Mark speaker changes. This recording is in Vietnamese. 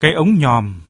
Speaker 1: Cái ống nhòm.